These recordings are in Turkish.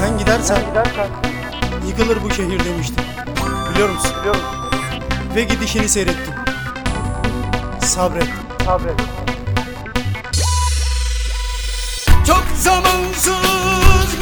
Sen gidersen yıkılır bu şehir demiştim. Biliyor musun? Biliyorum. Ve gidişini seyrettim. Sabret. Sabret. Çok zamansız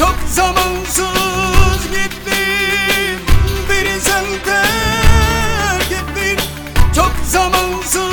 Çok zamansız gittin Beni sen terk ettin Çok zamansız